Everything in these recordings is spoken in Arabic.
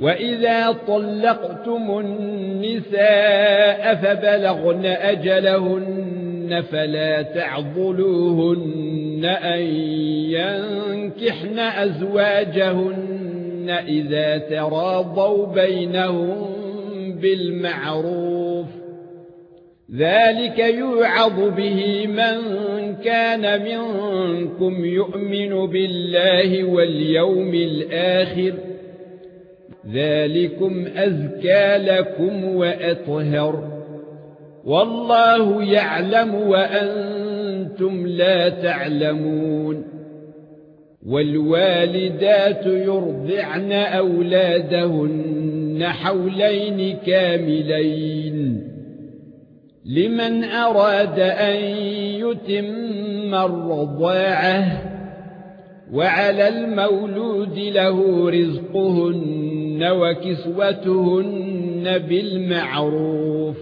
واذا طلقتم النساء فبلغن اجلهن فلا تعضلوهن ان ينكحن ازواجهن اذا تراضوا بينهم بالمعروف ذلك يوعظ به من كان منكم يؤمن بالله واليوم الآخر ذلكم أزكى لكم وأطهر والله يعلم وأنتم لا تعلمون والوالدات يرضعن أولادهن حولين كاملين لمن أراد أن يتم الرضاعة وعلى المولود له رزقهن وكسوتهن بالمعروف.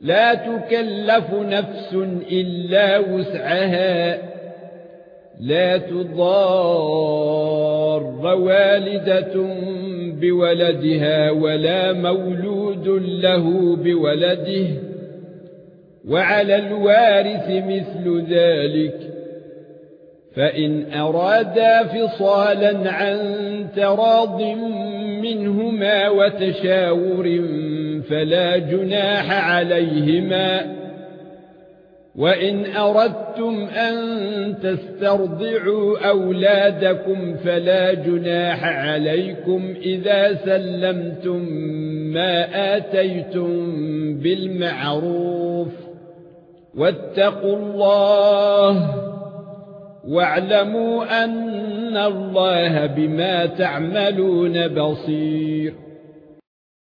لا تكلف نفس إلا وسعها. لا تضار والدة بولدها ولا مولود له بولده. وعلى الوارث مثل ذلك. فإن أرادا فصالا عن تراض منهما وتشاور فلا جناح عليهما. وإن أردتم أن تسترضعوا أولادكم فلا جناح عليكم إذا سلمتم ما آتيتم بالمعروف. واتقوا الله واعلموا أن الله بما تعملون بصير